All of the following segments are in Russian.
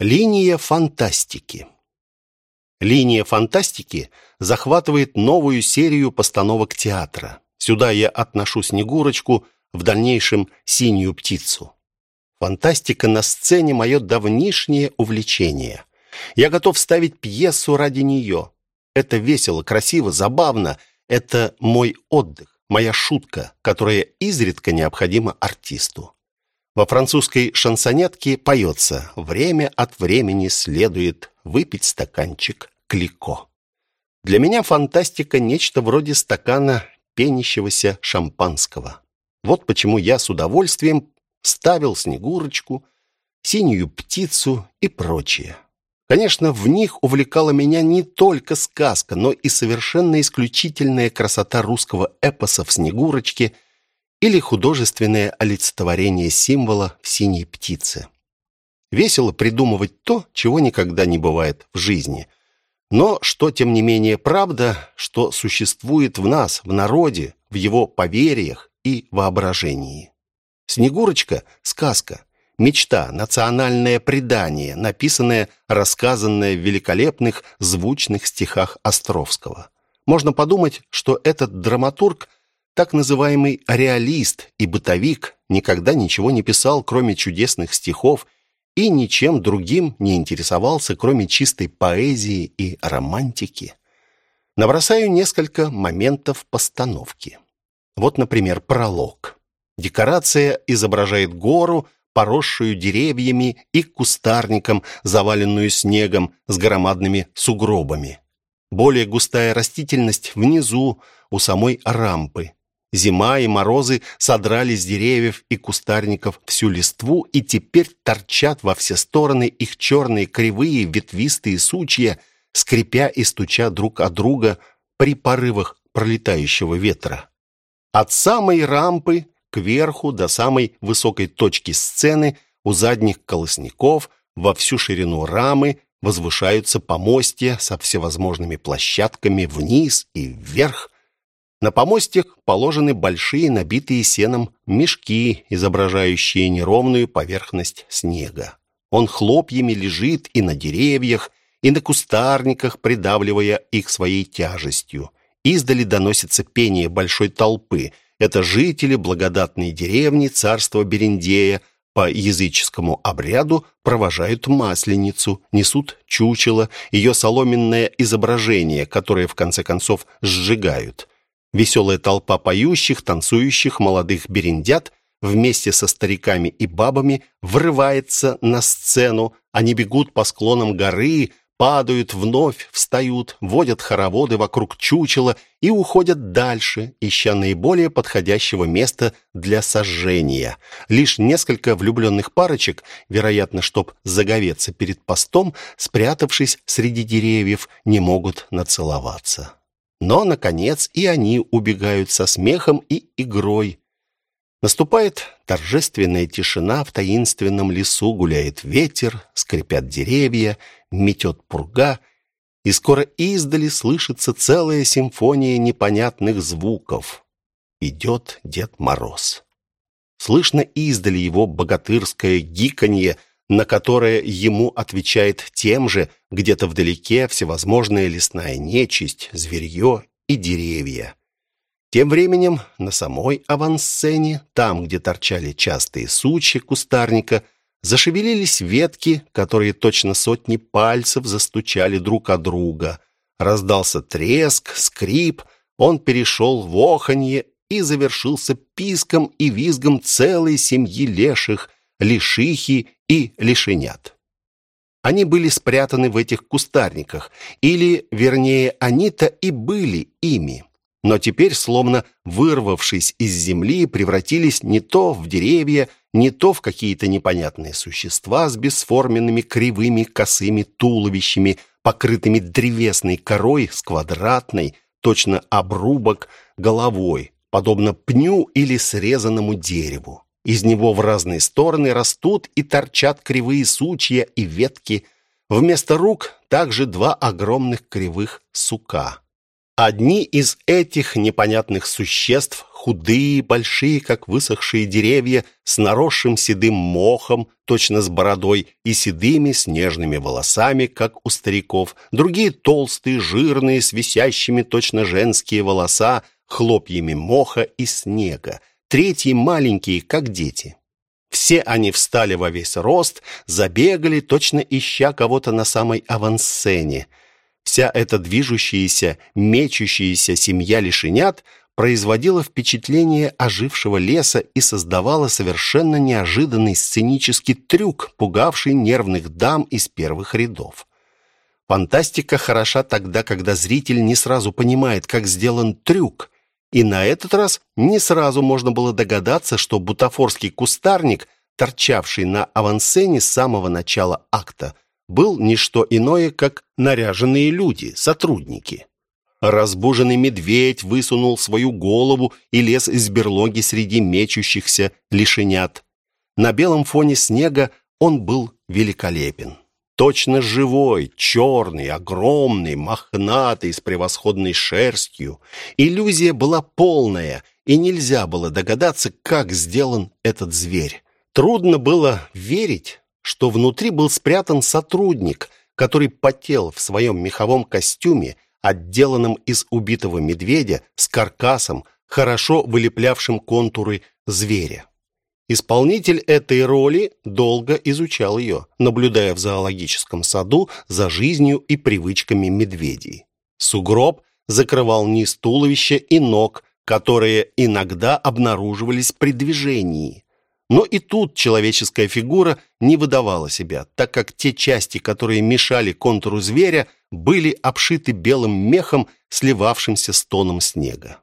Линия фантастики. Линия фантастики захватывает новую серию постановок театра. Сюда я отношу Снегурочку, в дальнейшем Синюю птицу. Фантастика на сцене мое давнишнее увлечение. Я готов ставить пьесу ради нее. Это весело, красиво, забавно. Это мой отдых, моя шутка, которая изредка необходима артисту. Во французской шансонетке поется «Время от времени следует выпить стаканчик клико». Для меня фантастика – нечто вроде стакана пенящегося шампанского. Вот почему я с удовольствием ставил Снегурочку, синюю птицу и прочее. Конечно, в них увлекала меня не только сказка, но и совершенно исключительная красота русского эпоса в «Снегурочке» – или художественное олицетворение символа в синей птице. Весело придумывать то, чего никогда не бывает в жизни. Но что, тем не менее, правда, что существует в нас, в народе, в его поверьях и воображении. «Снегурочка» — сказка, мечта, национальное предание, написанное, рассказанное в великолепных звучных стихах Островского. Можно подумать, что этот драматург так называемый реалист и бытовик никогда ничего не писал, кроме чудесных стихов, и ничем другим не интересовался, кроме чистой поэзии и романтики. Набросаю несколько моментов постановки. Вот, например, пролог. Декорация изображает гору, поросшую деревьями и кустарником, заваленную снегом с громадными сугробами. Более густая растительность внизу, у самой рампы. Зима и морозы содрали с деревьев и кустарников всю листву, и теперь торчат во все стороны их черные кривые ветвистые сучья, скрипя и стуча друг о друга при порывах пролетающего ветра. От самой рампы к верху до самой высокой точки сцены у задних колосников во всю ширину рамы возвышаются помостья со всевозможными площадками вниз и вверх, на помостях положены большие набитые сеном мешки, изображающие неровную поверхность снега. Он хлопьями лежит и на деревьях, и на кустарниках, придавливая их своей тяжестью. Издали доносится пение большой толпы. Это жители благодатной деревни царства Берендея по языческому обряду провожают масленицу, несут чучело, ее соломенное изображение, которое в конце концов сжигают. Веселая толпа поющих, танцующих молодых берендят вместе со стариками и бабами врывается на сцену. Они бегут по склонам горы, падают вновь, встают, водят хороводы вокруг чучела и уходят дальше, ища наиболее подходящего места для сожжения. Лишь несколько влюбленных парочек, вероятно, чтоб заговеться перед постом, спрятавшись среди деревьев, не могут нацеловаться. Но, наконец, и они убегают со смехом и игрой. Наступает торжественная тишина, в таинственном лесу гуляет ветер, скрипят деревья, метет пурга, и скоро издали слышится целая симфония непонятных звуков. Идет Дед Мороз. Слышно издали его богатырское гиканье, на которое ему отвечает тем же, где-то вдалеке, всевозможная лесная нечисть, зверье и деревья. Тем временем на самой авансцене, там, где торчали частые сучья кустарника, зашевелились ветки, которые точно сотни пальцев застучали друг о друга. Раздался треск, скрип, он перешел в оханье и завершился писком и визгом целой семьи леших, лишихи и лишенят. Они были спрятаны в этих кустарниках, или, вернее, они-то и были ими. Но теперь, словно вырвавшись из земли, превратились не то в деревья, не то в какие-то непонятные существа с бесформенными кривыми косыми туловищами, покрытыми древесной корой с квадратной, точно обрубок, головой, подобно пню или срезанному дереву. Из него в разные стороны растут и торчат кривые сучья и ветки. Вместо рук также два огромных кривых сука. Одни из этих непонятных существ, худые, большие, как высохшие деревья, с наросшим седым мохом, точно с бородой, и седыми снежными волосами, как у стариков. Другие толстые, жирные, с висящими точно женские волоса, хлопьями моха и снега. Третьи маленькие, как дети. Все они встали во весь рост, забегали, точно ища кого-то на самой авансцене. Вся эта движущаяся, мечущаяся семья лишенят производила впечатление ожившего леса и создавала совершенно неожиданный сценический трюк, пугавший нервных дам из первых рядов. Фантастика хороша тогда, когда зритель не сразу понимает, как сделан трюк. И на этот раз не сразу можно было догадаться, что бутафорский кустарник, торчавший на авансцене с самого начала акта, был не что иное, как наряженные люди, сотрудники. Разбуженный медведь высунул свою голову и лез из берлоги среди мечущихся лишенят. На белом фоне снега он был великолепен. Точно живой, черный, огромный, мохнатый, с превосходной шерстью. Иллюзия была полная, и нельзя было догадаться, как сделан этот зверь. Трудно было верить, что внутри был спрятан сотрудник, который потел в своем меховом костюме, отделанном из убитого медведя, с каркасом, хорошо вылеплявшим контуры зверя. Исполнитель этой роли долго изучал ее, наблюдая в зоологическом саду за жизнью и привычками медведей. Сугроб закрывал низ туловища и ног, которые иногда обнаруживались при движении. Но и тут человеческая фигура не выдавала себя, так как те части, которые мешали контуру зверя, были обшиты белым мехом, сливавшимся с тоном снега.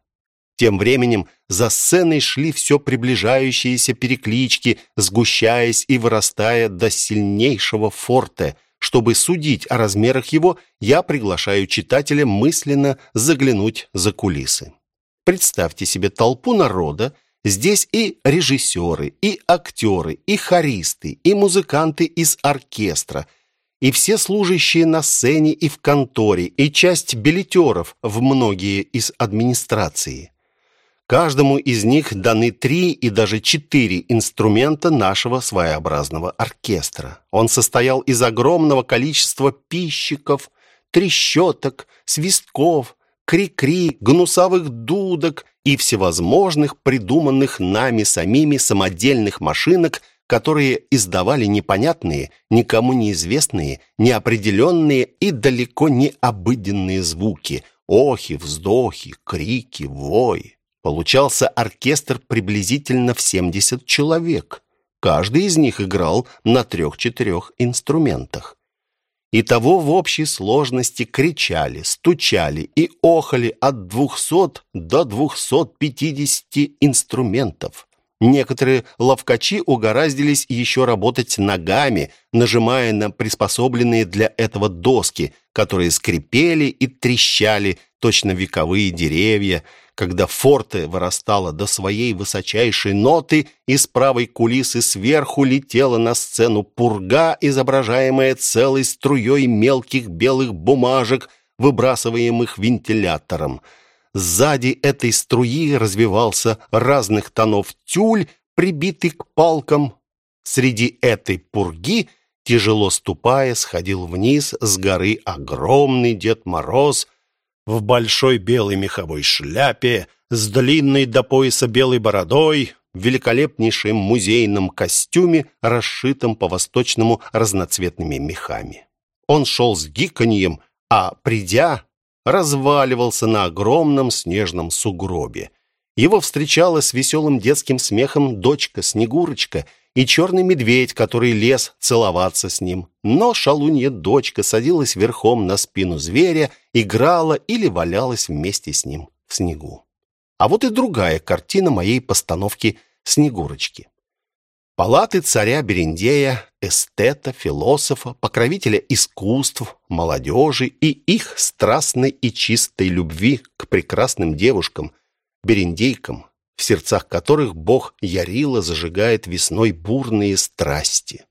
Тем временем за сценой шли все приближающиеся переклички, сгущаясь и вырастая до сильнейшего форте. Чтобы судить о размерах его, я приглашаю читателя мысленно заглянуть за кулисы. Представьте себе толпу народа, Здесь и режиссеры, и актеры, и хористы, и музыканты из оркестра, и все служащие на сцене и в конторе, и часть билетеров в многие из администрации. Каждому из них даны три и даже четыре инструмента нашего своеобразного оркестра. Он состоял из огромного количества пищиков, трещоток, свистков, кри-кри, гнусавых дудок и всевозможных придуманных нами самими самодельных машинок, которые издавали непонятные, никому неизвестные, неопределенные и далеко не обыденные звуки, охи, вздохи, крики, вой. Получался оркестр приблизительно в 70 человек. Каждый из них играл на трех-четырех инструментах. И того в общей сложности кричали, стучали и охали от 200 до 250 инструментов. Некоторые ловкачи угораздились еще работать ногами, нажимая на приспособленные для этого доски, которые скрипели и трещали, точно вековые деревья, когда форте вырастало до своей высочайшей ноты, из правой кулисы сверху летела на сцену пурга, изображаемая целой струей мелких белых бумажек, выбрасываемых вентилятором. Сзади этой струи развивался разных тонов тюль, прибитый к палкам. Среди этой пурги, тяжело ступая, сходил вниз с горы огромный Дед Мороз в большой белой меховой шляпе, с длинной до пояса белой бородой, в великолепнейшем музейном костюме, расшитом по-восточному разноцветными мехами. Он шел с гиканьем, а, придя, разваливался на огромном снежном сугробе. Его встречала с веселым детским смехом дочка Снегурочка — и черный медведь, который лез целоваться с ним. Но шалунья дочка садилась верхом на спину зверя, играла или валялась вместе с ним в снегу. А вот и другая картина моей постановки «Снегурочки». Палаты царя Берендея, эстета, философа, покровителя искусств, молодежи и их страстной и чистой любви к прекрасным девушкам, берендейкам, в сердцах которых бог Ярила зажигает весной бурные страсти.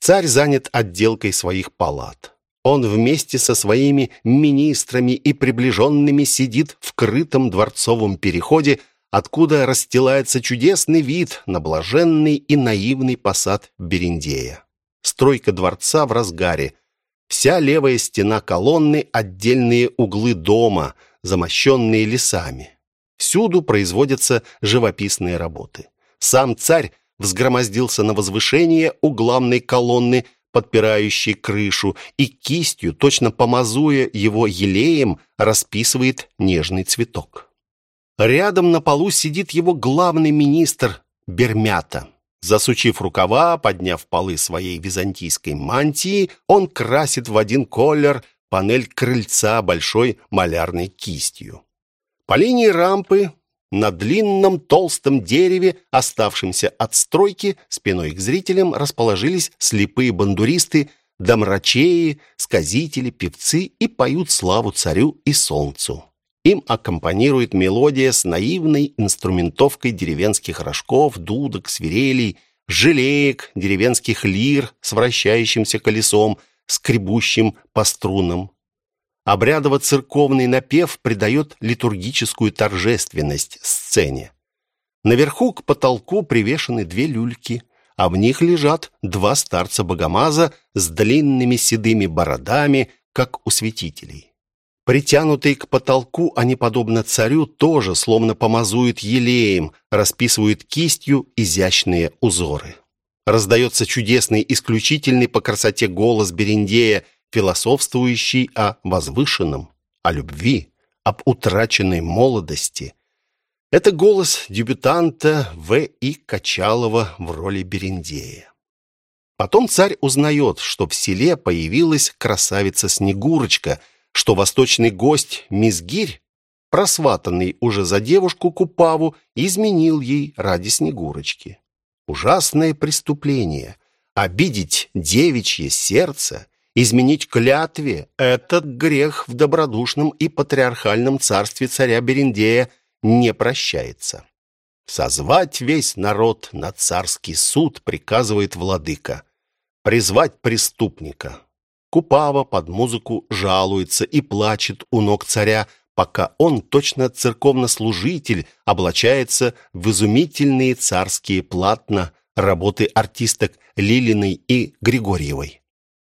Царь занят отделкой своих палат. Он вместе со своими министрами и приближенными сидит в крытом дворцовом переходе, откуда расстилается чудесный вид на блаженный и наивный посад Берендея. Стройка дворца в разгаре. Вся левая стена колонны, отдельные углы дома, замощенные лесами. Всюду производятся живописные работы. Сам царь взгромоздился на возвышение у главной колонны, подпирающей крышу, и кистью, точно помазуя его елеем, расписывает нежный цветок. Рядом на полу сидит его главный министр Бермята. Засучив рукава, подняв полы своей византийской мантии, он красит в один колер панель крыльца большой малярной кистью. По линии рампы на длинном толстом дереве, оставшемся от стройки, спиной к зрителям расположились слепые бандуристы, домрачеи, сказители, певцы и поют славу царю и солнцу. Им аккомпанирует мелодия с наивной инструментовкой деревенских рожков, дудок, свирелей, жалеек, деревенских лир с вращающимся колесом, скребущим по струнам. Обрядово-церковный напев придает литургическую торжественность сцене. Наверху к потолку привешены две люльки, а в них лежат два старца Богомаза с длинными седыми бородами, как у святителей. Притянутые к потолку, они, подобно царю, тоже словно помазуют елеем, расписывают кистью изящные узоры. Раздается чудесный, исключительный по красоте голос Берендея, философствующий о возвышенном, о любви, об утраченной молодости. Это голос дебютанта В. И. Качалова в роли Берендея. Потом царь узнает, что в селе появилась красавица Снегурочка – что восточный гость Мизгирь, просватанный уже за девушку Купаву, изменил ей ради Снегурочки. Ужасное преступление. Обидеть девичье сердце, изменить клятве — этот грех в добродушном и патриархальном царстве царя Берендея не прощается. Созвать весь народ на царский суд приказывает владыка. Призвать преступника. Купава под музыку жалуется и плачет у ног царя, пока он, точно церковнослужитель, облачается в изумительные царские платна работы артисток Лилиной и Григорьевой.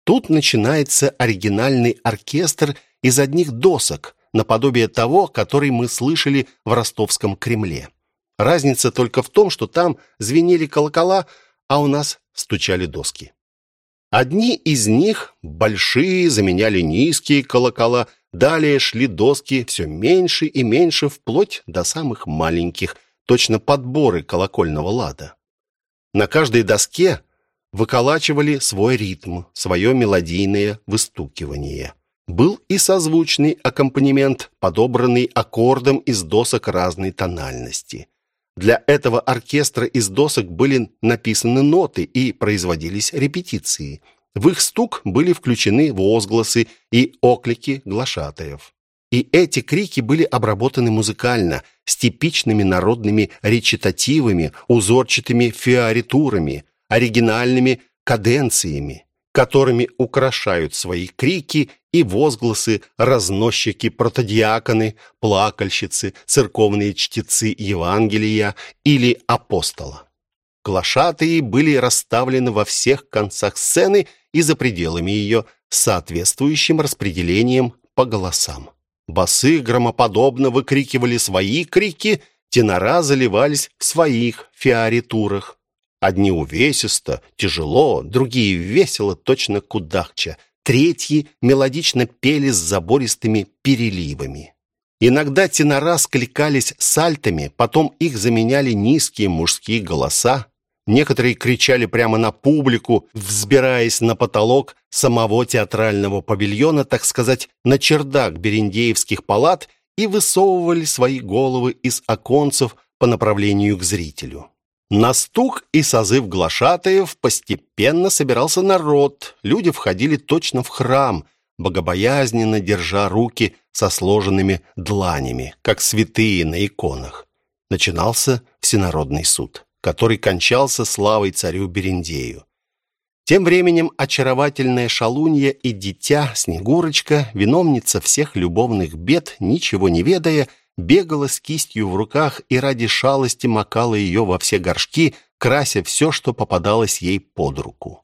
Тут начинается оригинальный оркестр из одних досок, наподобие того, который мы слышали в ростовском Кремле. Разница только в том, что там звенели колокола, а у нас стучали доски. Одни из них, большие, заменяли низкие колокола, далее шли доски все меньше и меньше, вплоть до самых маленьких, точно подборы колокольного лада. На каждой доске выколачивали свой ритм, свое мелодийное выстукивание. Был и созвучный аккомпанемент, подобранный аккордом из досок разной тональности. Для этого оркестра из досок были написаны ноты и производились репетиции. В их стук были включены возгласы и оклики глашатаев. И эти крики были обработаны музыкально, с типичными народными речитативами, узорчатыми фиоритурами, оригинальными каденциями которыми украшают свои крики и возгласы разносчики, протодиаконы, плакальщицы, церковные чтецы Евангелия или апостола. Глашатые были расставлены во всех концах сцены и за пределами ее соответствующим распределением по голосам. Басы громоподобно выкрикивали свои крики, тенора заливались в своих фиоритурах. Одни увесисто, тяжело, другие весело, точно кудахча. Третьи мелодично пели с забористыми переливами. Иногда тенора скликались сальтами, потом их заменяли низкие мужские голоса. Некоторые кричали прямо на публику, взбираясь на потолок самого театрального павильона, так сказать, на чердак берендеевских палат и высовывали свои головы из оконцев по направлению к зрителю. На стук и созыв глашатаев постепенно собирался народ. Люди входили точно в храм, богобоязненно держа руки со сложенными дланями, как святые на иконах. Начинался всенародный суд, который кончался славой царю Берендею. Тем временем очаровательная шалунья и дитя Снегурочка, виновница всех любовных бед, ничего не ведая, бегала с кистью в руках и ради шалости макала ее во все горшки, крася все, что попадалось ей под руку.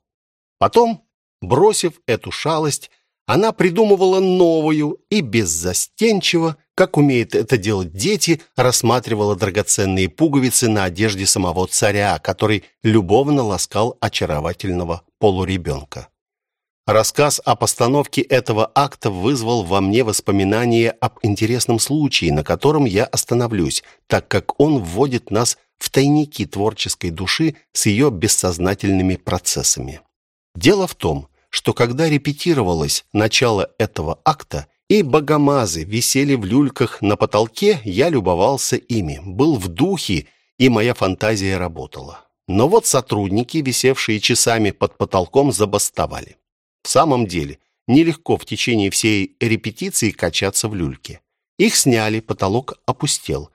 Потом, бросив эту шалость, она придумывала новую и беззастенчиво, как умеют это делать дети, рассматривала драгоценные пуговицы на одежде самого царя, который любовно ласкал очаровательного полуребенка. Рассказ о постановке этого акта вызвал во мне воспоминания об интересном случае, на котором я остановлюсь, так как он вводит нас в тайники творческой души с ее бессознательными процессами. Дело в том, что когда репетировалось начало этого акта, и богомазы висели в люльках на потолке, я любовался ими, был в духе, и моя фантазия работала. Но вот сотрудники, висевшие часами под потолком, забастовали. В самом деле, нелегко в течение всей репетиции качаться в люльке. Их сняли, потолок опустел.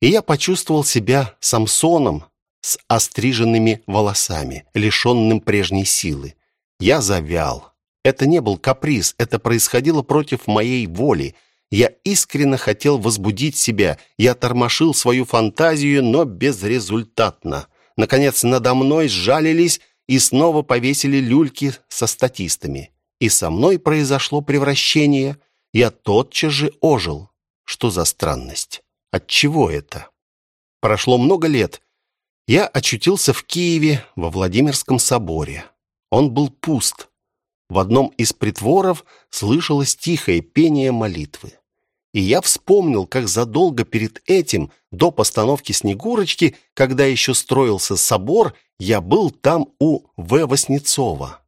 И я почувствовал себя Самсоном с остриженными волосами, лишенным прежней силы. Я завял. Это не был каприз, это происходило против моей воли. Я искренне хотел возбудить себя, я тормошил свою фантазию, но безрезультатно. Наконец, надо мной сжалились и снова повесили люльки со статистами. И со мной произошло превращение. Я тотчас же ожил. Что за странность? От чего это? Прошло много лет. Я очутился в Киеве, во Владимирском соборе. Он был пуст. В одном из притворов слышалось тихое пение молитвы. И я вспомнил, как задолго перед этим, до постановки «Снегурочки», когда еще строился собор, я был там у В. Васнецова.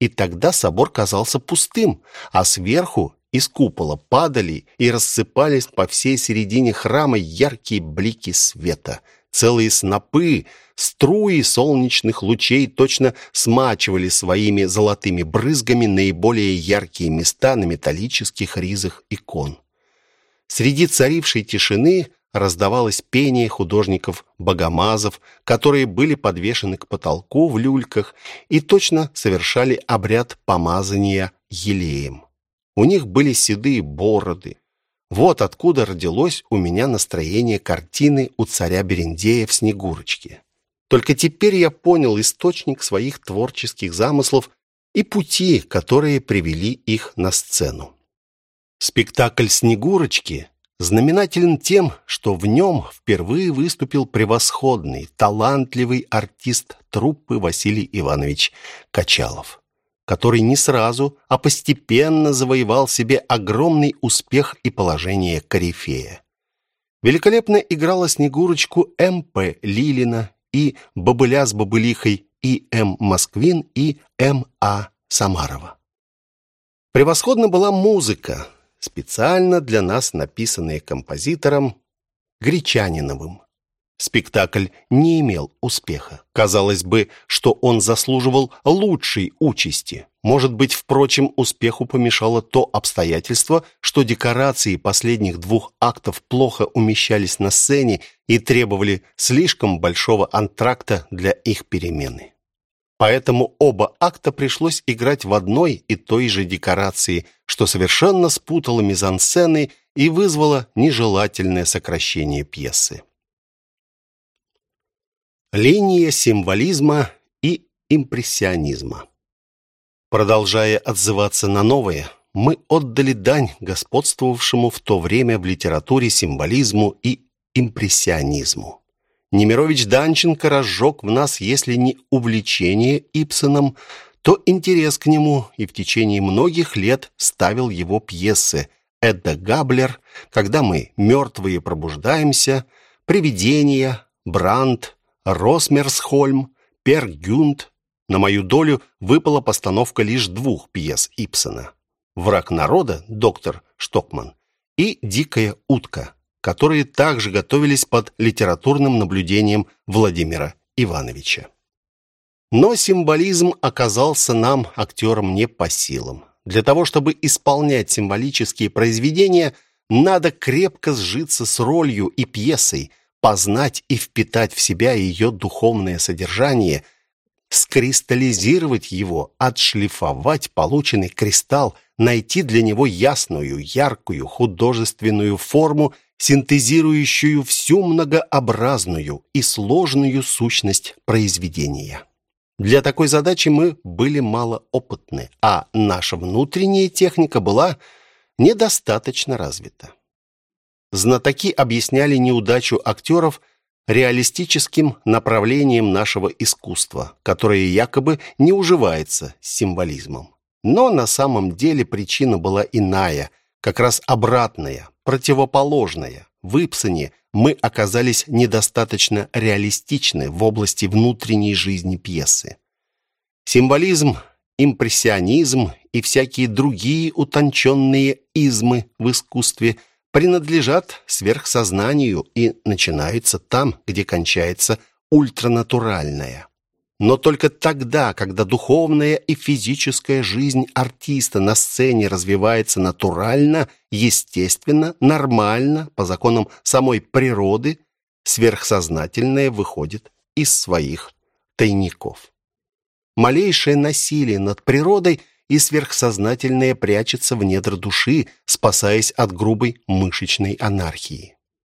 И тогда собор казался пустым, а сверху из купола падали и рассыпались по всей середине храма яркие блики света. Целые снопы, струи солнечных лучей точно смачивали своими золотыми брызгами наиболее яркие места на металлических ризах икон. Среди царившей тишины раздавалось пение художников-богомазов, которые были подвешены к потолку в люльках и точно совершали обряд помазания елеем. У них были седые бороды. Вот откуда родилось у меня настроение картины у царя Берендея в Снегурочке. Только теперь я понял источник своих творческих замыслов и пути, которые привели их на сцену. Спектакль «Снегурочки» знаменателен тем, что в нем впервые выступил превосходный, талантливый артист труппы Василий Иванович Качалов, который не сразу, а постепенно завоевал себе огромный успех и положение корифея. Великолепно играла Снегурочку М.П. Лилина и Бобыля с Бобылихой и М. Москвин и М. А. Самарова. Превосходна была музыка, специально для нас написанная композитором Гречаниновым. Спектакль не имел успеха. Казалось бы, что он заслуживал лучшей участи. Может быть, впрочем, успеху помешало то обстоятельство, что декорации последних двух актов плохо умещались на сцене и требовали слишком большого антракта для их перемены. Поэтому оба акта пришлось играть в одной и той же декорации, что совершенно спутало мизансцены и вызвало нежелательное сокращение пьесы. Линия символизма и импрессионизма. Продолжая отзываться на новое, мы отдали дань господствовавшему в то время в литературе символизму и импрессионизму. Немирович Данченко разжег в нас, если не увлечение Ипсоном, то интерес к нему и в течение многих лет ставил его пьесы «Эдда Габлер», «Когда мы мертвые пробуждаемся», «Привидения», «Бранд», «Росмерсхольм», «Пер Гюнд». На мою долю выпала постановка лишь двух пьес Ипсона «Враг народа» доктор Штокман и «Дикая утка» которые также готовились под литературным наблюдением Владимира Ивановича. Но символизм оказался нам, актерам, не по силам. Для того, чтобы исполнять символические произведения, надо крепко сжиться с ролью и пьесой, познать и впитать в себя ее духовное содержание, скристаллизировать его, отшлифовать полученный кристалл, найти для него ясную, яркую, художественную форму, синтезирующую всю многообразную и сложную сущность произведения. Для такой задачи мы были малоопытны, а наша внутренняя техника была недостаточно развита. Знатоки объясняли неудачу актеров реалистическим направлением нашего искусства, которое якобы не уживается с символизмом. Но на самом деле причина была иная, как раз обратная, противоположная. В Ипсоне мы оказались недостаточно реалистичны в области внутренней жизни пьесы. Символизм, импрессионизм и всякие другие утонченные измы в искусстве принадлежат сверхсознанию и начинаются там, где кончается ультранатуральное. Но только тогда, когда духовная и физическая жизнь артиста на сцене развивается натурально, естественно, нормально, по законам самой природы, сверхсознательное выходит из своих тайников. Малейшее насилие над природой и сверхсознательное прячется в недр души, спасаясь от грубой мышечной анархии.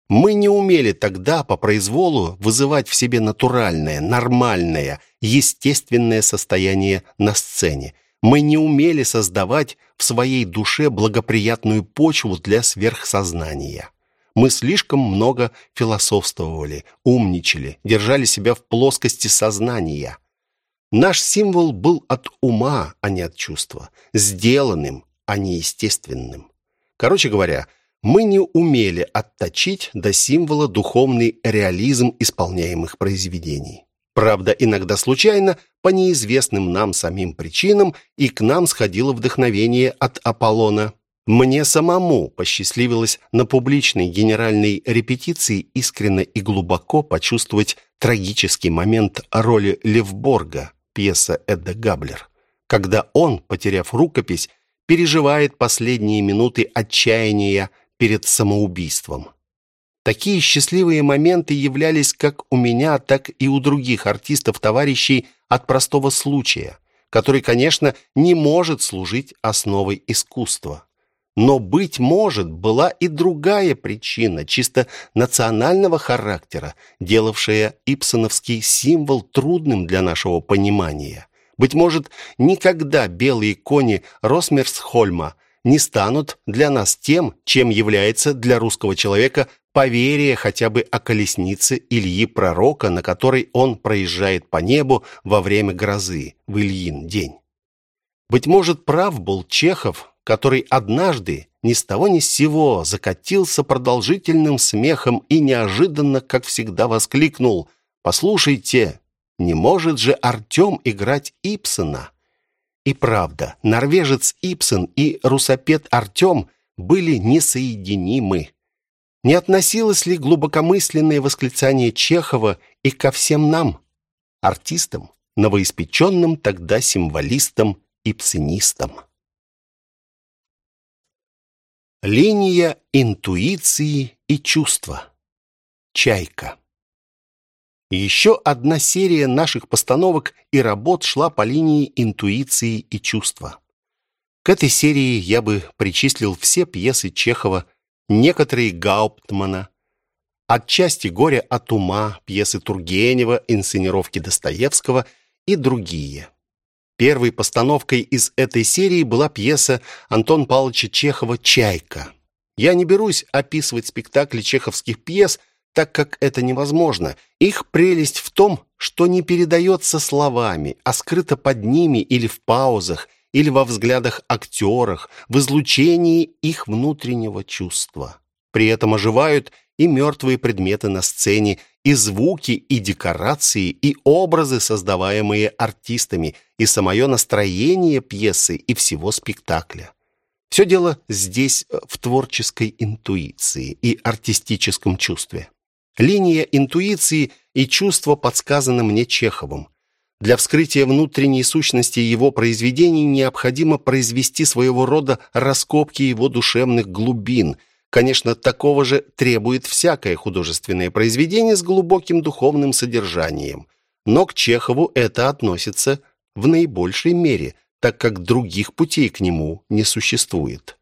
Мы не умели тогда по произволу вызывать в себе натуральное, нормальное, естественное состояние на сцене. Мы не умели создавать в своей душе благоприятную почву для сверхсознания. Мы слишком много философствовали, умничали, держали себя в плоскости сознания. Наш символ был от ума, а не от чувства, сделанным, а не естественным. Короче говоря, мы не умели отточить до символа духовный реализм исполняемых произведений. Правда, иногда случайно, по неизвестным нам самим причинам, и к нам сходило вдохновение от Аполлона. Мне самому посчастливилось на публичной генеральной репетиции искренне и глубоко почувствовать трагический момент роли Левборга, пьеса Эдда Габлер, когда он, потеряв рукопись, переживает последние минуты отчаяния перед самоубийством. Такие счастливые моменты являлись как у меня, так и у других артистов-товарищей от простого случая, который, конечно, не может служить основой искусства. Но, быть может, была и другая причина, чисто национального характера, делавшая ипсоновский символ трудным для нашего понимания. Быть может, никогда белые кони Росмерсхольма не станут для нас тем, чем является для русского человека поверие хотя бы о колеснице Ильи Пророка, на которой он проезжает по небу во время грозы в Ильин день. Быть может, прав был Чехов, который однажды ни с того ни с сего закатился продолжительным смехом и неожиданно, как всегда, воскликнул «Послушайте, не может же Артем играть Ипсона?» И правда, норвежец Ипсен и русопед Артем были несоединимы. Не относилось ли глубокомысленное восклицание Чехова и ко всем нам, артистам, новоиспеченным тогда символистам и псинистам? Линия интуиции и чувства. Чайка. Еще одна серия наших постановок и работ шла по линии интуиции и чувства. К этой серии я бы причислил все пьесы Чехова, некоторые Гауптмана, отчасти «Горе от ума», пьесы Тургенева, инсценировки Достоевского и другие. Первой постановкой из этой серии была пьеса Антон Павловича Чехова «Чайка». Я не берусь описывать спектакли чеховских пьес, так как это невозможно. Их прелесть в том, что не передается словами, а скрыто под ними или в паузах, или во взглядах актерах, в излучении их внутреннего чувства. При этом оживают и мертвые предметы на сцене, и звуки, и декорации, и образы, создаваемые артистами, и самое настроение пьесы и всего спектакля. Все дело здесь в творческой интуиции и артистическом чувстве. Линия интуиции и чувства подсказана мне Чеховым. Для вскрытия внутренней сущности его произведений необходимо произвести своего рода раскопки его душевных глубин. Конечно, такого же требует всякое художественное произведение с глубоким духовным содержанием. но к Чехову это относится в наибольшей мере, так как других путей к нему не существует.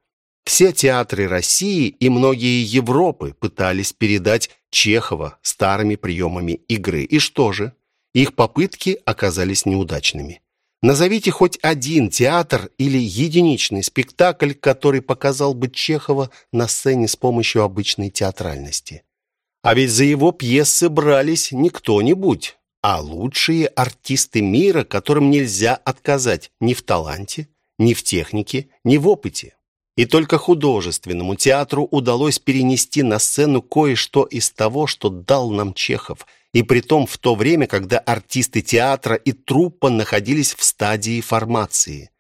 Все театры России и многие Европы пытались передать Чехова старыми приемами игры. И что же? Их попытки оказались неудачными. Назовите хоть один театр или единичный спектакль, который показал бы Чехова на сцене с помощью обычной театральности. А ведь за его пьесы брались не кто-нибудь, а лучшие артисты мира, которым нельзя отказать ни в таланте, ни в технике, ни в опыте. И только художественному театру удалось перенести на сцену кое-что из того, что дал нам Чехов, и притом в то время, когда артисты театра и труппа находились в стадии формации.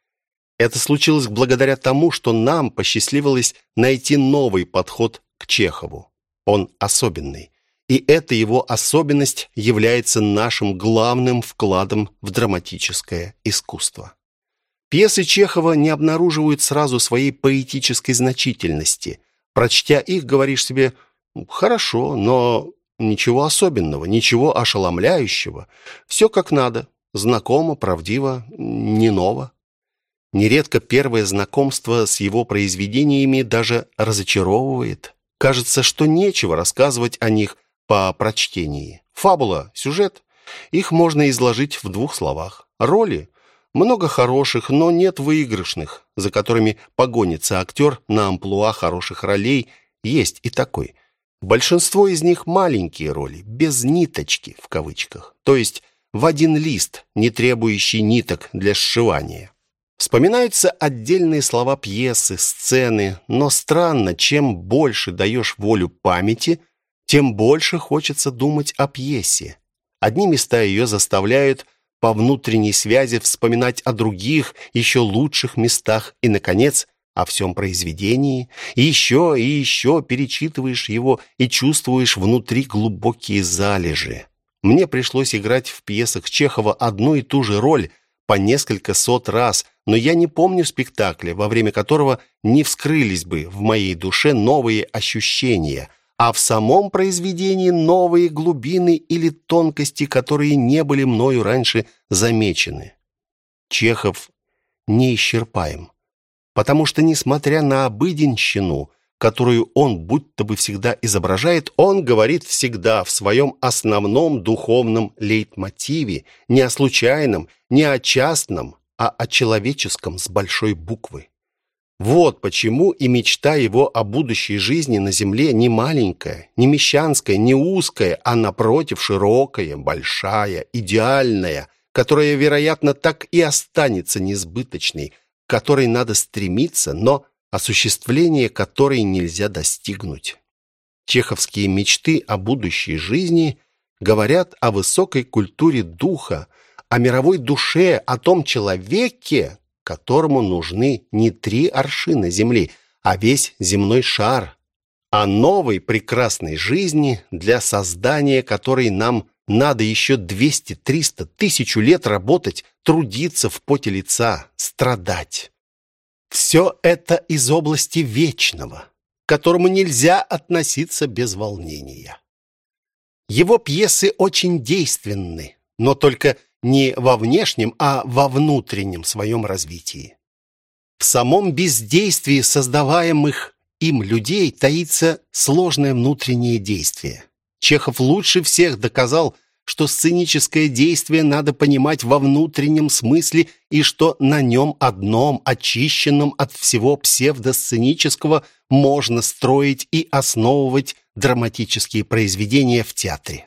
Это случилось благодаря тому, что нам посчастливилось найти новый подход к Чехову. Он особенный. И эта его особенность является нашим главным вкладом в драматическое искусство. Пьесы Чехова не обнаруживают сразу своей поэтической значительности. Прочтя их, говоришь себе «хорошо, но ничего особенного, ничего ошеломляющего. Все как надо, знакомо, правдиво, не ново». Нередко первое знакомство с его произведениями даже разочаровывает. Кажется, что нечего рассказывать о них по прочтении. Фабула, сюжет, их можно изложить в двух словах. Роли много хороших, но нет выигрышных, за которыми погонится актер на амплуа хороших ролей, есть и такой. Большинство из них маленькие роли, без ниточки в кавычках, то есть в один лист, не требующий ниток для сшивания. Вспоминаются отдельные слова пьесы, сцены, но странно, чем больше даешь волю памяти, тем больше хочется думать о пьесе. Одни места ее заставляют по внутренней связи вспоминать о других, еще лучших местах и, наконец, о всем произведении. И еще и еще перечитываешь его и чувствуешь внутри глубокие залежи. Мне пришлось играть в пьесах Чехова одну и ту же роль по несколько сот раз, но я не помню спектакля, во время которого не вскрылись бы в моей душе новые ощущения, а в самом произведении новые глубины или тонкости, которые не были мною раньше замечены. Чехов неисчерпаем, потому что, несмотря на обыденщину, которую он будто бы всегда изображает, он говорит всегда в своем основном духовном лейтмотиве, не о случайном, не о частном, а о человеческом с большой буквы. Вот почему и мечта его о будущей жизни на земле не маленькая, не мещанская, не узкая, а напротив широкая, большая, идеальная, которая, вероятно, так и останется несбыточной, к которой надо стремиться, но осуществление которой нельзя достигнуть. Чеховские мечты о будущей жизни говорят о высокой культуре духа, о мировой душе, о том человеке, которому нужны не три аршина земли, а весь земной шар, о новой прекрасной жизни, для создания которой нам надо еще 200, 300, тысячу лет работать, трудиться в поте лица, страдать. Все это из области вечного, к которому нельзя относиться без волнения. Его пьесы очень действенны, но только не во внешнем, а во внутреннем своем развитии. В самом бездействии создаваемых им людей таится сложное внутреннее действие. Чехов лучше всех доказал, что сценическое действие надо понимать во внутреннем смысле и что на нем одном, очищенном от всего псевдосценического, можно строить и основывать драматические произведения в театре.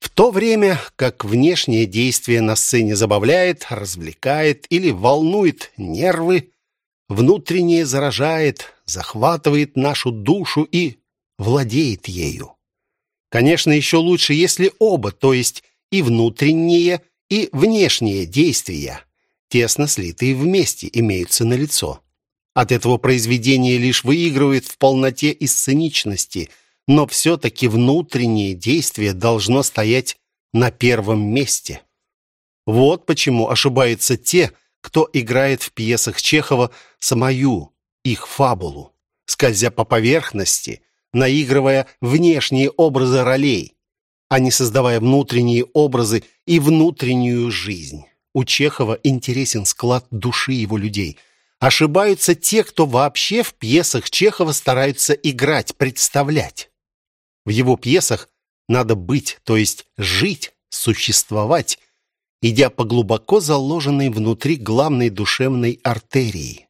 В то время как внешнее действие на сцене забавляет, развлекает или волнует нервы, внутреннее заражает, захватывает нашу душу и владеет ею. Конечно, еще лучше, если оба, то есть и внутреннее, и внешнее действия, тесно слитые вместе, имеются на лицо. От этого произведение лишь выигрывает в полноте и сценичности – но все-таки внутреннее действие должно стоять на первом месте. Вот почему ошибаются те, кто играет в пьесах Чехова самую, их фабулу, скользя по поверхности, наигрывая внешние образы ролей. а не создавая внутренние образы и внутреннюю жизнь. У Чехова интересен склад души его людей. Ошибаются те, кто вообще в пьесах Чехова стараются играть, представлять. В его пьесах надо быть, то есть жить, существовать, идя по глубоко заложенной внутри главной душевной артерии.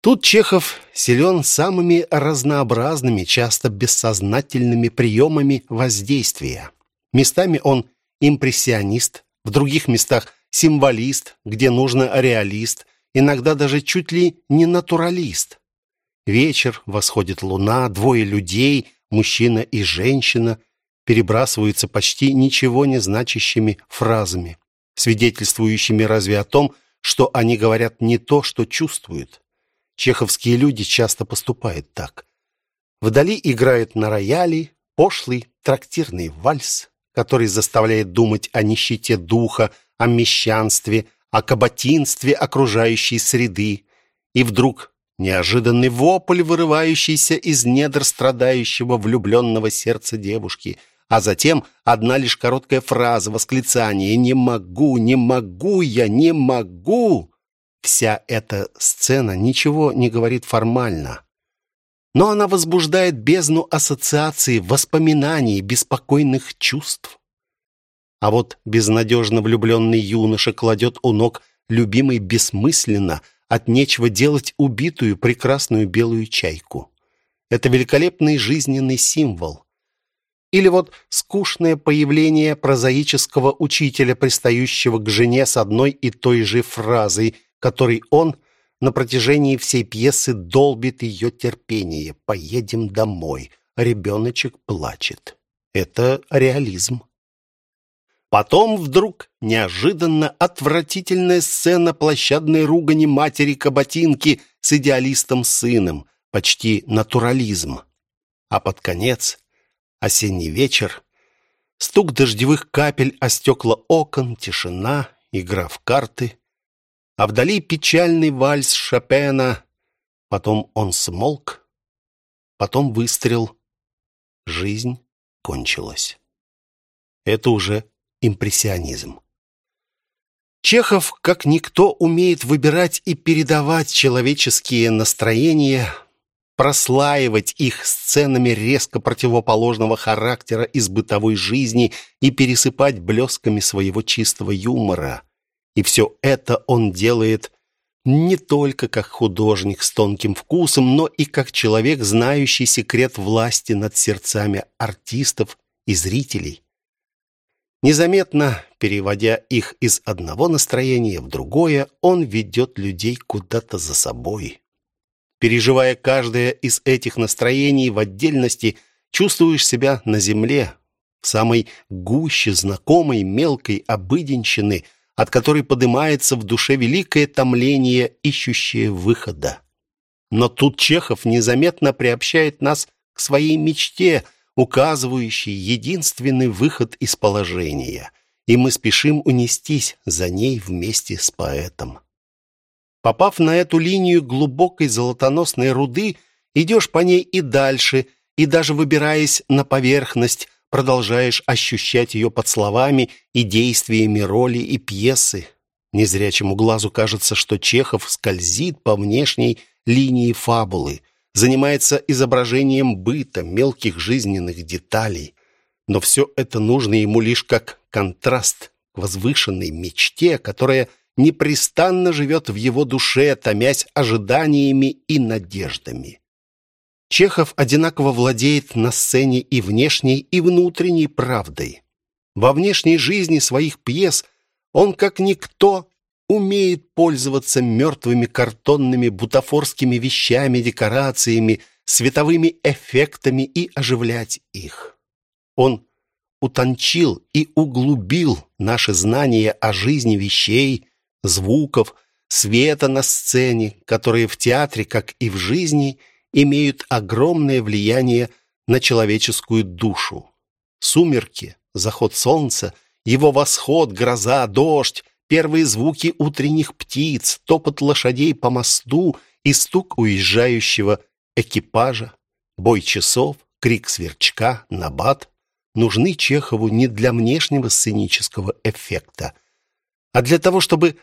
Тут Чехов силен самыми разнообразными, часто бессознательными приемами воздействия. Местами он импрессионист, в других местах символист, где нужно реалист, иногда даже чуть ли не натуралист. Вечер, восходит луна, двое людей, мужчина и женщина, перебрасываются почти ничего не значащими фразами, свидетельствующими разве о том, что они говорят не то, что чувствуют. Чеховские люди часто поступают так. Вдали играет на рояле пошлый трактирный вальс, который заставляет думать о нищете духа, о мещанстве, о каботинстве окружающей среды. И вдруг неожиданный вопль, вырывающийся из недр страдающего влюбленного сердца девушки, а затем одна лишь короткая фраза, восклицание «Не могу, не могу я, не могу!» Вся эта сцена ничего не говорит формально, но она возбуждает бездну ассоциаций, воспоминаний, беспокойных чувств. А вот безнадежно влюбленный юноша кладет у ног любимой бессмысленно, от нечего делать убитую прекрасную белую чайку. Это великолепный жизненный символ. Или вот скучное появление прозаического учителя, пристающего к жене с одной и той же фразой – который он на протяжении всей пьесы долбит ее терпение. «Поедем домой». Ребеночек плачет. Это реализм. Потом вдруг неожиданно отвратительная сцена площадной ругани матери Каботинки с идеалистом-сыном, почти натурализм. А под конец осенний вечер, стук дождевых капель о стекла окон, тишина, игра в карты, а вдали печальный вальс Шопена. Потом он смолк, потом выстрел. Жизнь кончилась. Это уже импрессионизм. Чехов, как никто, умеет выбирать и передавать человеческие настроения, прослаивать их сценами резко противоположного характера из бытовой жизни и пересыпать блесками своего чистого юмора. И все это он делает не только как художник с тонким вкусом, но и как человек, знающий секрет власти над сердцами артистов и зрителей. Незаметно, переводя их из одного настроения в другое, он ведет людей куда-то за собой. Переживая каждое из этих настроений в отдельности, чувствуешь себя на земле, в самой гуще знакомой мелкой обыденщины – от которой поднимается в душе великое томление, ищущее выхода. Но тут Чехов незаметно приобщает нас к своей мечте, указывающей единственный выход из положения, и мы спешим унестись за ней вместе с поэтом. Попав на эту линию глубокой золотоносной руды, идешь по ней и дальше, и даже выбираясь на поверхность, продолжаешь ощущать ее под словами и действиями роли и пьесы. Незрячему глазу кажется, что Чехов скользит по внешней линии фабулы, занимается изображением быта, мелких жизненных деталей. Но все это нужно ему лишь как контраст к возвышенной мечте, которая непрестанно живет в его душе, томясь ожиданиями и надеждами. Чехов одинаково владеет на сцене и внешней, и внутренней правдой. Во внешней жизни своих пьес он, как никто, умеет пользоваться мертвыми картонными бутафорскими вещами, декорациями, световыми эффектами и оживлять их. Он утончил и углубил наше знание о жизни вещей, звуков, света на сцене, которые в театре, как и в жизни – имеют огромное влияние на человеческую душу. Сумерки, заход солнца, его восход, гроза, дождь, первые звуки утренних птиц, топот лошадей по мосту и стук уезжающего экипажа, бой часов, крик сверчка, набат, нужны Чехову не для внешнего сценического эффекта, а для того, чтобы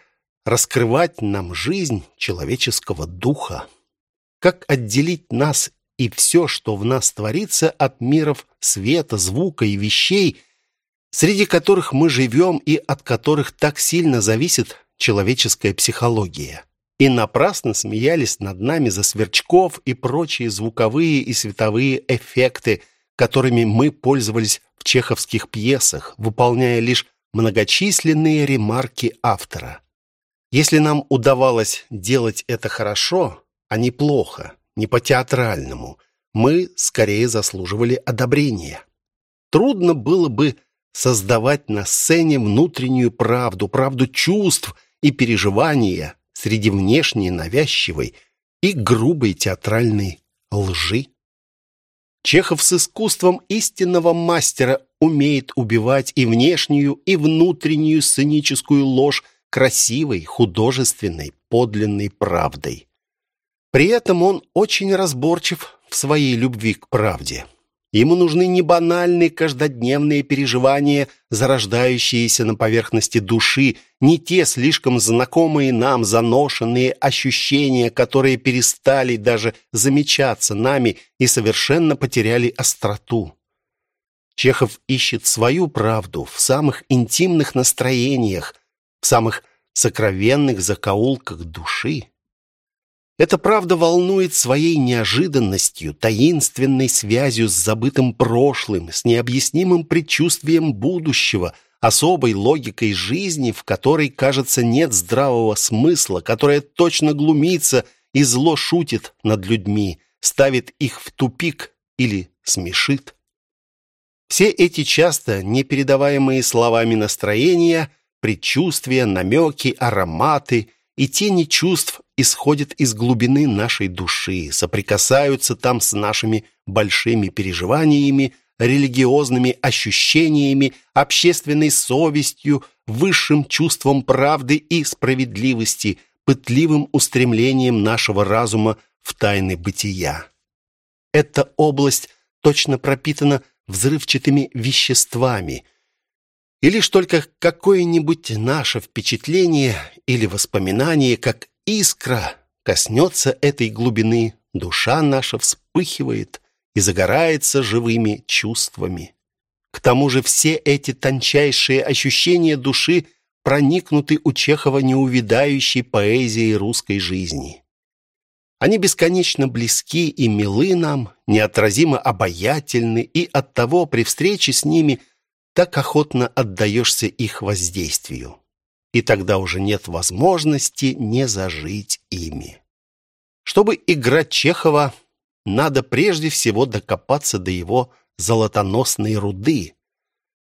раскрывать нам жизнь человеческого духа. Как отделить нас и все, что в нас творится, от миров света, звука и вещей, среди которых мы живем и от которых так сильно зависит человеческая психология. И напрасно смеялись над нами за сверчков и прочие звуковые и световые эффекты, которыми мы пользовались в чеховских пьесах, выполняя лишь многочисленные ремарки автора. Если нам удавалось делать это хорошо, а не плохо, не по-театральному, мы скорее заслуживали одобрения. Трудно было бы создавать на сцене внутреннюю правду, правду чувств и переживания среди внешней навязчивой и грубой театральной лжи. Чехов с искусством истинного мастера умеет убивать и внешнюю, и внутреннюю сценическую ложь красивой, художественной, подлинной правдой. При этом он очень разборчив в своей любви к правде. Ему нужны не банальные каждодневные переживания, зарождающиеся на поверхности души, не те слишком знакомые нам заношенные ощущения, которые перестали даже замечаться нами и совершенно потеряли остроту. Чехов ищет свою правду в самых интимных настроениях, в самых сокровенных закоулках души. Эта правда волнует своей неожиданностью, таинственной связью с забытым прошлым, с необъяснимым предчувствием будущего, особой логикой жизни, в которой, кажется, нет здравого смысла, которая точно глумится и зло шутит над людьми, ставит их в тупик или смешит. Все эти часто непередаваемые словами настроения, предчувствия, намеки, ароматы и тени чувств исходят из глубины нашей души, соприкасаются там с нашими большими переживаниями, религиозными ощущениями, общественной совестью, высшим чувством правды и справедливости, пытливым устремлением нашего разума в тайны бытия. Эта область точно пропитана взрывчатыми веществами, и лишь только какое-нибудь наше впечатление или воспоминание, как искра коснется этой глубины, душа наша вспыхивает и загорается живыми чувствами. К тому же все эти тончайшие ощущения души проникнуты у Чехова неувядающей поэзией русской жизни. Они бесконечно близки и милы нам, неотразимо обаятельны, и оттого при встрече с ними так охотно отдаешься их воздействию и тогда уже нет возможности не зажить ими. Чтобы играть Чехова, надо прежде всего докопаться до его золотоносной руды,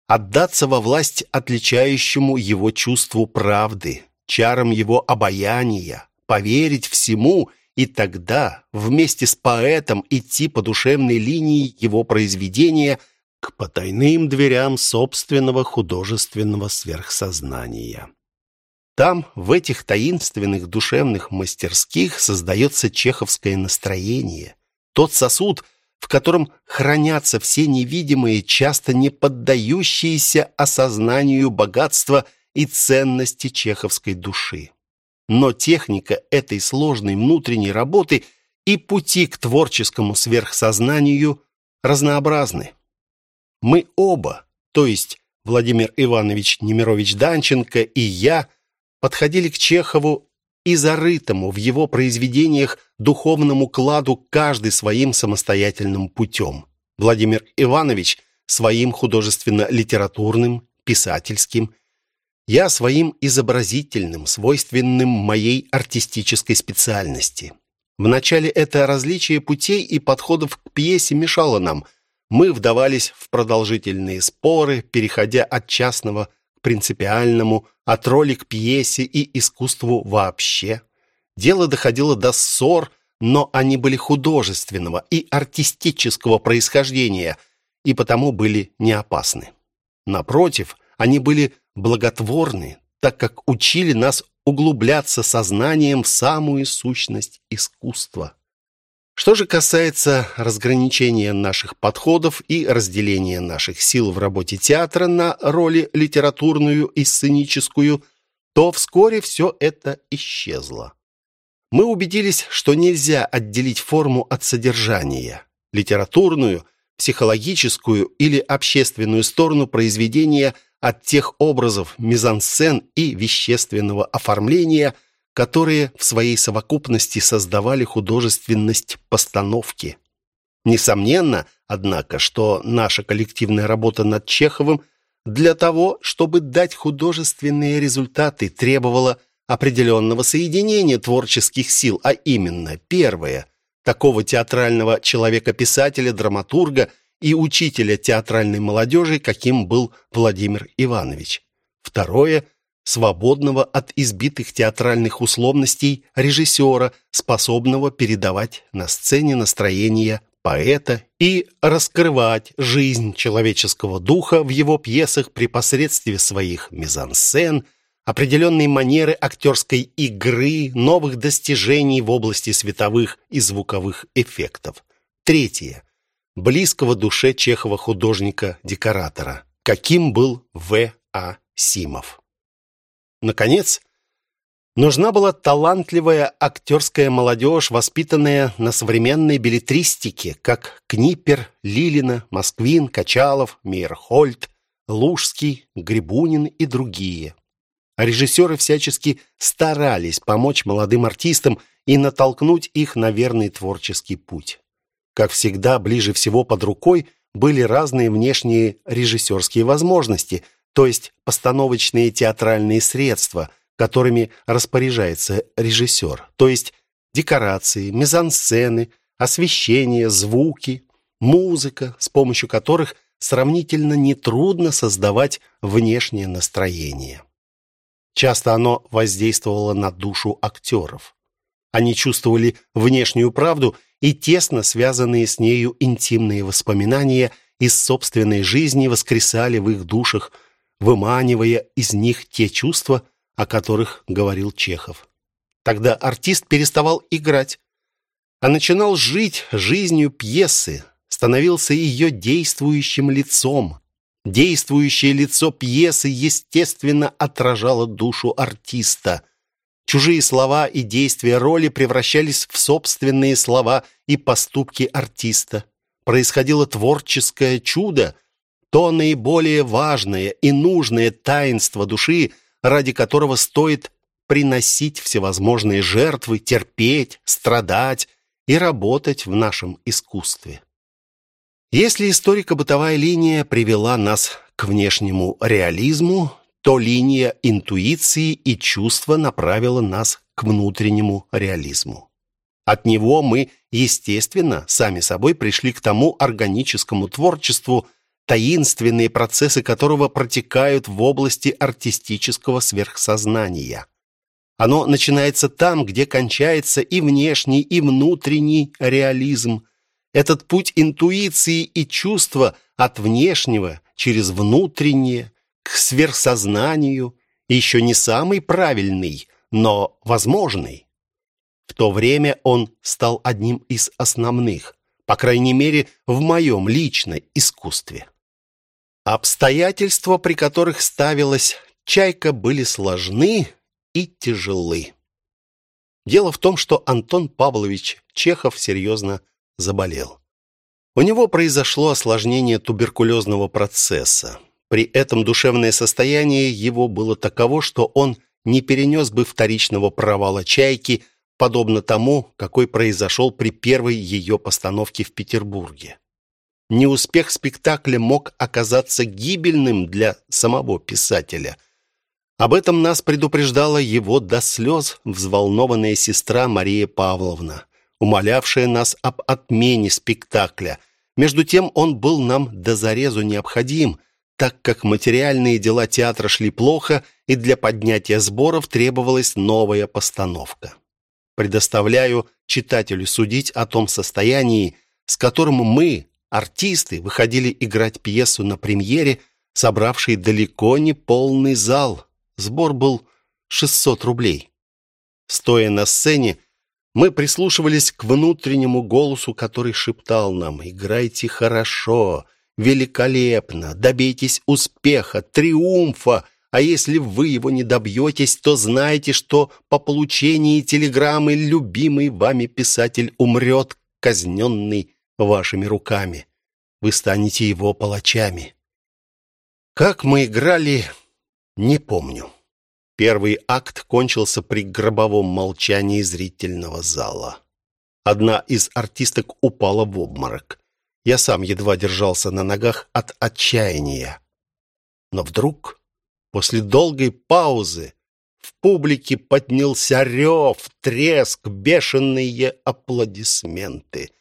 отдаться во власть отличающему его чувству правды, чарам его обаяния, поверить всему и тогда вместе с поэтом идти по душевной линии его произведения к потайным дверям собственного художественного сверхсознания. Там, в этих таинственных душевных мастерских, создается чеховское настроение. Тот сосуд, в котором хранятся все невидимые, часто не поддающиеся осознанию богатства и ценности чеховской души. Но техника этой сложной внутренней работы и пути к творческому сверхсознанию разнообразны. Мы оба, то есть Владимир Иванович Немирович Данченко и я, подходили к Чехову и зарытому в его произведениях духовному кладу каждый своим самостоятельным путем. Владимир Иванович своим художественно-литературным, писательским, я своим изобразительным, свойственным моей артистической специальности. Вначале это различие путей и подходов к пьесе мешало нам. Мы вдавались в продолжительные споры, переходя от частного принципиальному, от роли к пьесе и искусству вообще. Дело доходило до ссор, но они были художественного и артистического происхождения и потому были не опасны. Напротив, они были благотворны, так как учили нас углубляться сознанием в самую сущность искусства. Что же касается разграничения наших подходов и разделения наших сил в работе театра на роли литературную и сценическую, то вскоре все это исчезло. Мы убедились, что нельзя отделить форму от содержания. Литературную, психологическую или общественную сторону произведения от тех образов, мизансцен и вещественного оформления – которые в своей совокупности создавали художественность постановки. Несомненно, однако, что наша коллективная работа над Чеховым для того, чтобы дать художественные результаты, требовала определенного соединения творческих сил, а именно, первое, такого театрального человека-писателя, драматурга и учителя театральной молодежи, каким был Владимир Иванович. Второе – свободного от избитых театральных условностей режиссера, способного передавать на сцене настроение поэта и раскрывать жизнь человеческого духа в его пьесах при посредстве своих мизансцен, определенной манеры актерской игры, новых достижений в области световых и звуковых эффектов. Третье. Близкого душе Чехова художника-декоратора, каким был В. А. Симов. Наконец, нужна была талантливая актерская молодежь, воспитанная на современной билетристике, как Книпер, Лилина, Москвин, Качалов, Мейерхольд, Лужский, Грибунин и другие. А режиссеры всячески старались помочь молодым артистам и натолкнуть их на верный творческий путь. Как всегда, ближе всего под рукой были разные внешние режиссерские возможности – то есть постановочные театральные средства, которыми распоряжается режиссер, то есть декорации, мизансцены, освещение, звуки, музыка, с помощью которых сравнительно нетрудно создавать внешнее настроение. Часто оно воздействовало на душу актеров. Они чувствовали внешнюю правду и тесно связанные с нею интимные воспоминания из собственной жизни воскресали в их душах – выманивая из них те чувства, о которых говорил Чехов. Тогда артист переставал играть, а начинал жить жизнью пьесы, становился ее действующим лицом. Действующее лицо пьесы, естественно, отражало душу артиста. Чужие слова и действия роли превращались в собственные слова и поступки артиста. Происходило творческое чудо, то наиболее важное и нужное таинство души, ради которого стоит приносить всевозможные жертвы, терпеть, страдать и работать в нашем искусстве. Если историко-бытовая линия привела нас к внешнему реализму, то линия интуиции и чувства направила нас к внутреннему реализму. От него мы, естественно, сами собой пришли к тому органическому творчеству, таинственные процессы которого протекают в области артистического сверхсознания. Оно начинается там, где кончается и внешний, и внутренний реализм. Этот путь интуиции и чувства от внешнего через внутреннее к сверхсознанию еще не самый правильный, но возможный. В то время он стал одним из основных, по крайней мере, в моем личном искусстве. Обстоятельства, при которых ставилась чайка, были сложны и тяжелы. Дело в том, что Антон Павлович Чехов серьезно заболел. У него произошло осложнение туберкулезного процесса. При этом душевное состояние его было таково, что он не перенес бы вторичного провала чайки, подобно тому, какой произошел при первой ее постановке в Петербурге неуспех спектакля мог оказаться гибельным для самого писателя. Об этом нас предупреждала его до слез взволнованная сестра Мария Павловна, умолявшая нас об отмене спектакля. Между тем он был нам до зарезу необходим, так как материальные дела театра шли плохо, и для поднятия сборов требовалась новая постановка. Предоставляю читателю судить о том состоянии, с которым мы, Артисты выходили играть пьесу на премьере, собравшей далеко не полный зал. Сбор был 600 рублей. Стоя на сцене, Мы прислушивались к внутреннему голосу, который шептал нам «Играйте хорошо, великолепно, добейтесь успеха, триумфа, а если вы его не добьетесь, то знайте, что по получении телеграммы любимый вами писатель умрет, казненный вашими руками. Вы станете его палачами». Как мы играли, не помню. Первый акт кончился при гробовом молчании зрительного зала. Одна из артисток упала в обморок. Я сам едва держался на ногах от отчаяния. Но вдруг, после долгой паузы, в публике поднялся рев, треск, бешеные аплодисменты.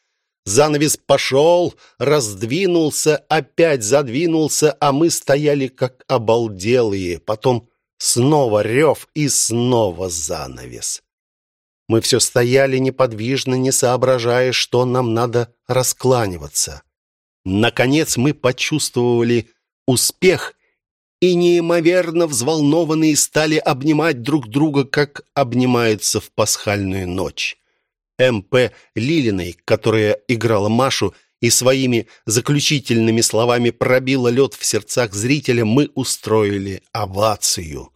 Занавес пошел, раздвинулся, опять задвинулся, а мы стояли как обалделые. Потом снова рев и снова занавес. Мы все стояли неподвижно, не соображая, что нам надо раскланиваться. Наконец мы почувствовали успех и неимоверно взволнованные стали обнимать друг друга, как обнимаются в пасхальную ночь. М.П. Лилиной, которая играла Машу и своими заключительными словами пробила лед в сердцах зрителя, мы устроили овацию.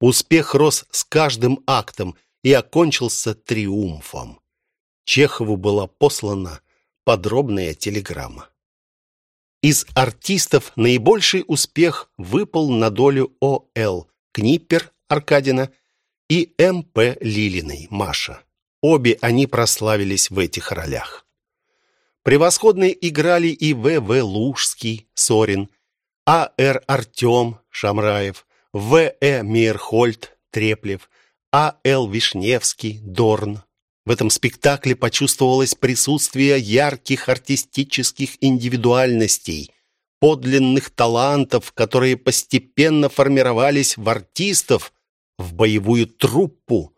Успех рос с каждым актом и окончился триумфом. Чехову была послана подробная телеграмма. Из артистов наибольший успех выпал на долю О.Л. Книппер Аркадина и М.П. Лилиной Маша. Обе они прославились в этих ролях. Превосходно играли и В.В. Лужский, Сорин, А.Р. Артем, Шамраев, В.Э. Мейерхольд, Треплев, А.Л. Вишневский, Дорн. В этом спектакле почувствовалось присутствие ярких артистических индивидуальностей, подлинных талантов, которые постепенно формировались в артистов, в боевую труппу,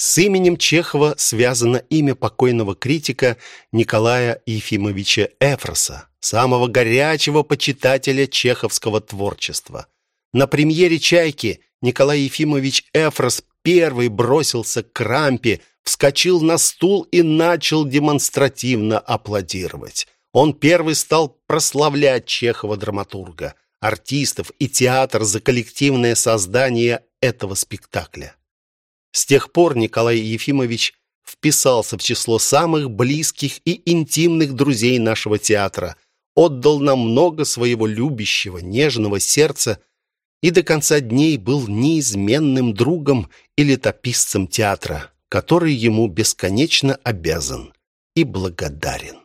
с именем Чехова связано имя покойного критика Николая Ефимовича Эфроса, самого горячего почитателя чеховского творчества. На премьере «Чайки» Николай Ефимович Эфрос первый бросился к рампе, вскочил на стул и начал демонстративно аплодировать. Он первый стал прославлять Чехова-драматурга, артистов и театр за коллективное создание этого спектакля. С тех пор Николай Ефимович вписался в число самых близких и интимных друзей нашего театра, отдал нам много своего любящего, нежного сердца и до конца дней был неизменным другом и летописцем театра, который ему бесконечно обязан и благодарен.